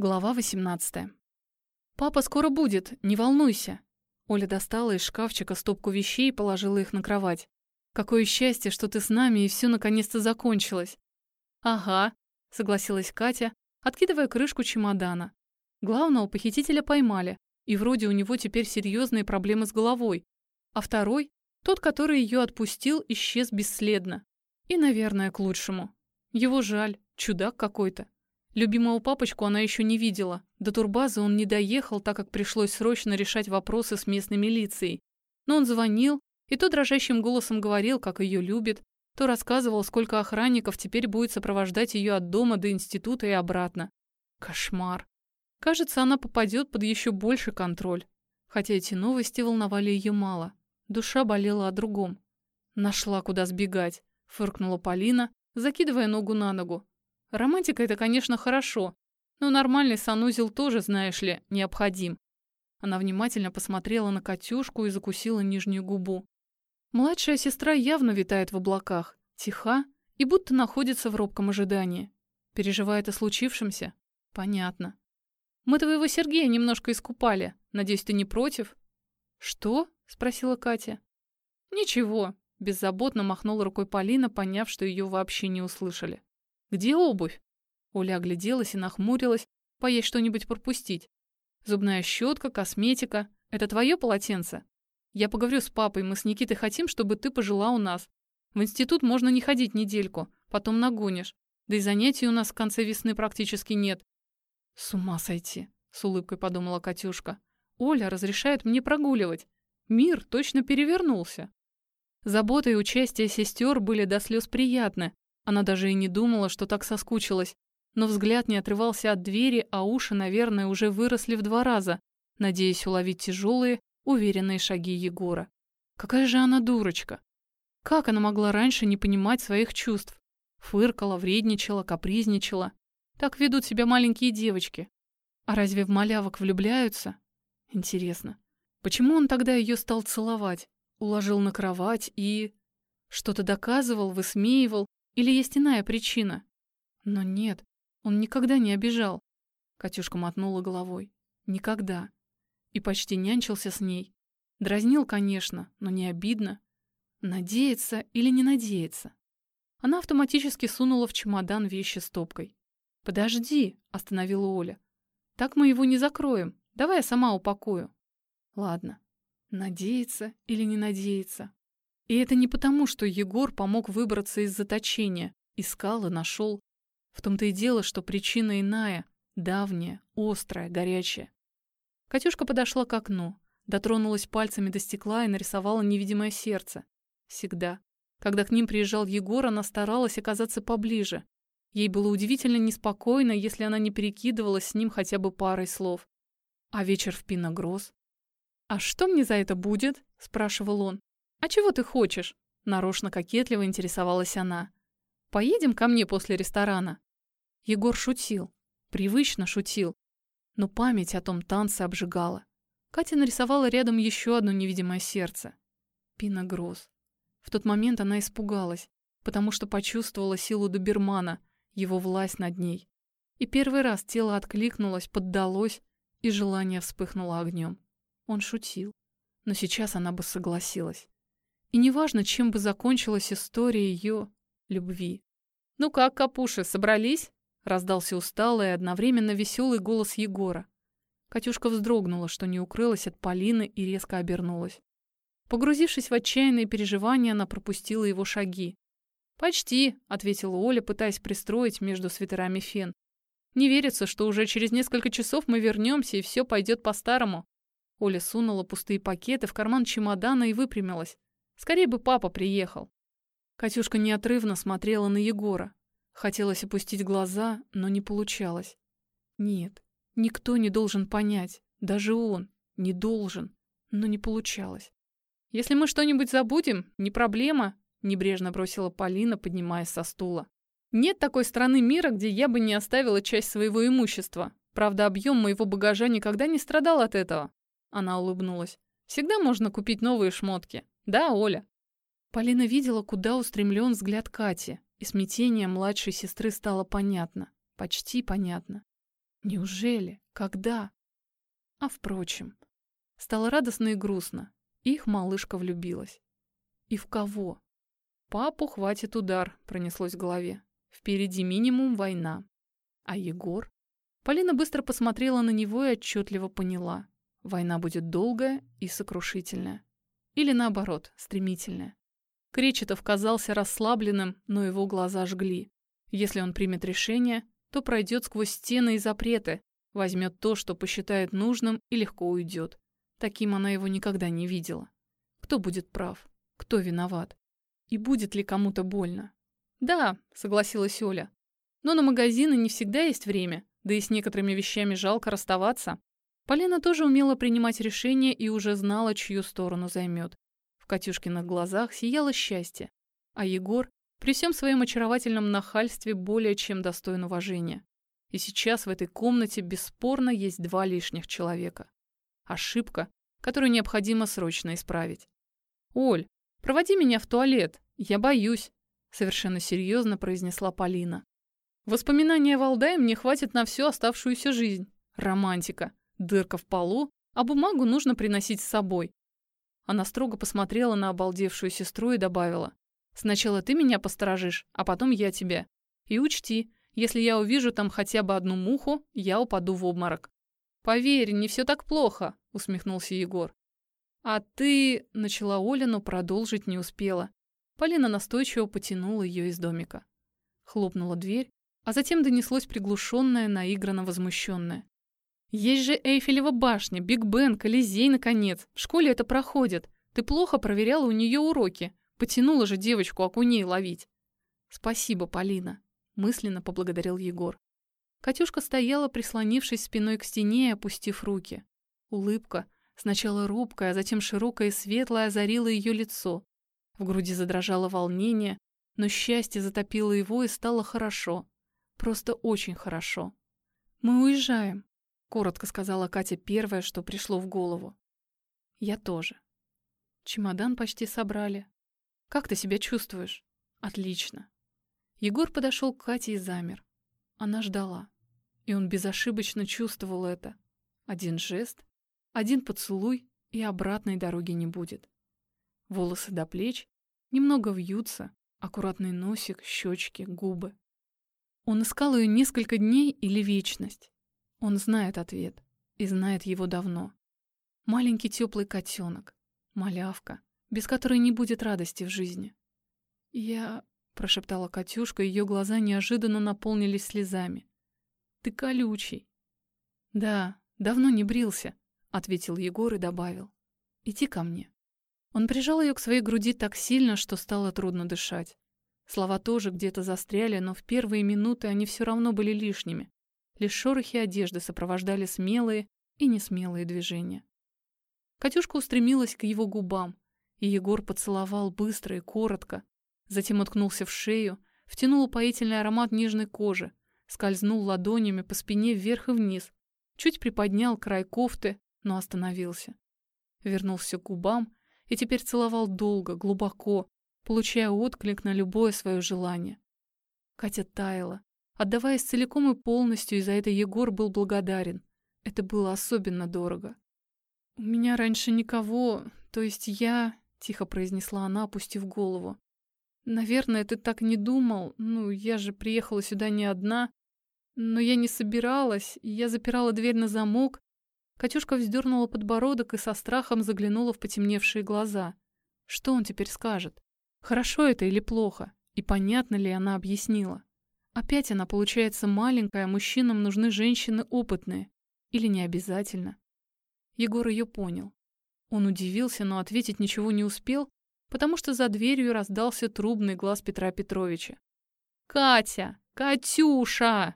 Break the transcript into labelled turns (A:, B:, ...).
A: Глава 18. «Папа скоро будет, не волнуйся». Оля достала из шкафчика стопку вещей и положила их на кровать. «Какое счастье, что ты с нами, и все наконец-то закончилось». «Ага», — согласилась Катя, откидывая крышку чемодана. Главного похитителя поймали, и вроде у него теперь серьезные проблемы с головой. А второй, тот, который ее отпустил, исчез бесследно. И, наверное, к лучшему. Его жаль, чудак какой-то. Любимого папочку она еще не видела. До турбазы он не доехал, так как пришлось срочно решать вопросы с местной милицией. Но он звонил, и то дрожащим голосом говорил, как ее любит, то рассказывал, сколько охранников теперь будет сопровождать ее от дома до института и обратно. Кошмар. Кажется, она попадет под еще больше контроль. Хотя эти новости волновали ее мало. Душа болела о другом. «Нашла, куда сбегать», — фыркнула Полина, закидывая ногу на ногу. Романтика — это, конечно, хорошо, но нормальный санузел тоже, знаешь ли, необходим. Она внимательно посмотрела на Катюшку и закусила нижнюю губу. Младшая сестра явно витает в облаках, тиха и будто находится в робком ожидании. Переживает о случившемся? Понятно. Мы твоего Сергея немножко искупали. Надеюсь, ты не против? Что? Спросила Катя. Ничего. Беззаботно махнула рукой Полина, поняв, что ее вообще не услышали. «Где обувь?» Оля огляделась и нахмурилась, боясь что-нибудь пропустить. «Зубная щетка, косметика. Это твое полотенце?» «Я поговорю с папой, мы с Никитой хотим, чтобы ты пожила у нас. В институт можно не ходить недельку, потом нагонишь. Да и занятий у нас в конце весны практически нет». «С ума сойти», — с улыбкой подумала Катюшка. «Оля разрешает мне прогуливать. Мир точно перевернулся». Забота и участие сестер были до слез приятны, она даже и не думала, что так соскучилась. Но взгляд не отрывался от двери, а уши, наверное, уже выросли в два раза, надеясь уловить тяжелые, уверенные шаги Егора. Какая же она дурочка! Как она могла раньше не понимать своих чувств? Фыркала, вредничала, капризничала. Так ведут себя маленькие девочки. А разве в малявок влюбляются? Интересно, почему он тогда ее стал целовать? Уложил на кровать и... Что-то доказывал, высмеивал, или есть иная причина? Но нет, он никогда не обижал. Катюшка мотнула головой. Никогда. И почти нянчился с ней. Дразнил, конечно, но не обидно. Надеяться или не надеяться? Она автоматически сунула в чемодан вещи стопкой. «Подожди», — остановила Оля. «Так мы его не закроем. Давай я сама упакую». «Ладно. Надеяться или не надеяться? И это не потому, что Егор помог выбраться из заточения, искал и нашел. В том-то и дело, что причина иная, давняя, острая, горячая. Катюшка подошла к окну, дотронулась пальцами до стекла и нарисовала невидимое сердце. Всегда. Когда к ним приезжал Егор, она старалась оказаться поближе. Ей было удивительно неспокойно, если она не перекидывалась с ним хотя бы парой слов. А вечер в Пиногроз? «А что мне за это будет?» – спрашивал он. «А чего ты хочешь?» – нарочно кокетливо интересовалась она. «Поедем ко мне после ресторана?» Егор шутил, привычно шутил, но память о том танце обжигала. Катя нарисовала рядом еще одно невидимое сердце. Пина Гроз. В тот момент она испугалась, потому что почувствовала силу добермана, его власть над ней. И первый раз тело откликнулось, поддалось, и желание вспыхнуло огнем. Он шутил, но сейчас она бы согласилась. И неважно, чем бы закончилась история ее любви. «Ну как, капуши, собрались?» — раздался усталый и одновременно веселый голос Егора. Катюшка вздрогнула, что не укрылась от Полины и резко обернулась. Погрузившись в отчаянные переживания, она пропустила его шаги. «Почти», — ответила Оля, пытаясь пристроить между свитерами фен. «Не верится, что уже через несколько часов мы вернемся, и все пойдет по-старому». Оля сунула пустые пакеты в карман чемодана и выпрямилась. Скорее бы папа приехал. Катюшка неотрывно смотрела на Егора. Хотелось опустить глаза, но не получалось. Нет, никто не должен понять. Даже он не должен. Но не получалось. «Если мы что-нибудь забудем, не проблема», — небрежно бросила Полина, поднимаясь со стула. «Нет такой страны мира, где я бы не оставила часть своего имущества. Правда, объем моего багажа никогда не страдал от этого». Она улыбнулась. «Всегда можно купить новые шмотки. Да, Оля. Полина видела, куда устремлен взгляд Кати, и смятение младшей сестры стало понятно. Почти понятно. Неужели? Когда? А впрочем, стало радостно и грустно. Их малышка влюбилась. И в кого? Папу хватит удар, пронеслось в голове. Впереди минимум война. А Егор? Полина быстро посмотрела на него и отчетливо поняла. Война будет долгая и сокрушительная. Или наоборот, стремительная. Кречетов казался расслабленным, но его глаза жгли. Если он примет решение, то пройдет сквозь стены и запреты, возьмет то, что посчитает нужным, и легко уйдет. Таким она его никогда не видела. Кто будет прав? Кто виноват? И будет ли кому-то больно? Да, согласилась Оля. Но на магазины не всегда есть время, да и с некоторыми вещами жалко расставаться. Полина тоже умела принимать решения и уже знала, чью сторону займет. В Катюшкиных глазах сияло счастье, а Егор при всем своем очаровательном нахальстве более чем достоин уважения. И сейчас в этой комнате бесспорно есть два лишних человека. Ошибка, которую необходимо срочно исправить. «Оль, проводи меня в туалет, я боюсь», — совершенно серьезно произнесла Полина. «Воспоминания о Валдае мне хватит на всю оставшуюся жизнь. Романтика, дырка в полу, а бумагу нужно приносить с собой». Она строго посмотрела на обалдевшую сестру и добавила. Сначала ты меня посторожишь, а потом я тебя. И учти, если я увижу там хотя бы одну муху, я упаду в обморок. Поверь, не все так плохо, усмехнулся Егор. А ты, начала Оля, но продолжить не успела. Полина настойчиво потянула ее из домика. Хлопнула дверь, а затем донеслось приглушенное, наигранно возмущенное. «Есть же Эйфелева башня, Биг Бен, Колизей, наконец. В школе это проходит. Ты плохо проверяла у нее уроки. Потянула же девочку окуней ловить. Спасибо, Полина, мысленно поблагодарил Егор. Катюшка стояла, прислонившись спиной к стене и опустив руки. Улыбка, сначала робкая, а затем широкая и светлая, озарила ее лицо. В груди задрожало волнение, но счастье затопило его и стало хорошо. Просто очень хорошо. «Мы уезжаем», — коротко сказала Катя первое, что пришло в голову. «Я тоже». Чемодан почти собрали. Как ты себя чувствуешь? Отлично. Егор подошел к Кате и замер. Она ждала. И он безошибочно чувствовал это. Один жест, один поцелуй, и обратной дороги не будет. Волосы до плеч немного вьются, аккуратный носик, щечки, губы. Он искал ее несколько дней или вечность. Он знает ответ и знает его давно. Маленький теплый котенок, малявка, без которой не будет радости в жизни. «Я...» — прошептала Катюшка, ее глаза неожиданно наполнились слезами. «Ты колючий». «Да, давно не брился», — ответил Егор и добавил. «Иди ко мне». Он прижал ее к своей груди так сильно, что стало трудно дышать. Слова тоже где-то застряли, но в первые минуты они все равно были лишними. Лишь шорохи одежды сопровождали смелые и несмелые движения. Катюшка устремилась к его губам, и Егор поцеловал быстро и коротко, затем уткнулся в шею, втянул упоительный аромат нежной кожи, скользнул ладонями по спине вверх и вниз, чуть приподнял край кофты, но остановился. Вернулся к губам и теперь целовал долго, глубоко, получая отклик на любое свое желание. Катя таяла, отдаваясь целиком и полностью, и за это Егор был благодарен. Это было особенно дорого. «У меня раньше никого, то есть я — тихо произнесла она, опустив голову. «Наверное, ты так не думал. Ну, я же приехала сюда не одна. Но я не собиралась, я запирала дверь на замок». Катюшка вздернула подбородок и со страхом заглянула в потемневшие глаза. Что он теперь скажет? Хорошо это или плохо? И понятно ли она объяснила? Опять она получается маленькая, мужчинам нужны женщины опытные. Или не обязательно? Егор ее понял. Он удивился, но ответить ничего не успел, потому что за дверью раздался трубный глаз Петра Петровича. «Катя! Катюша!»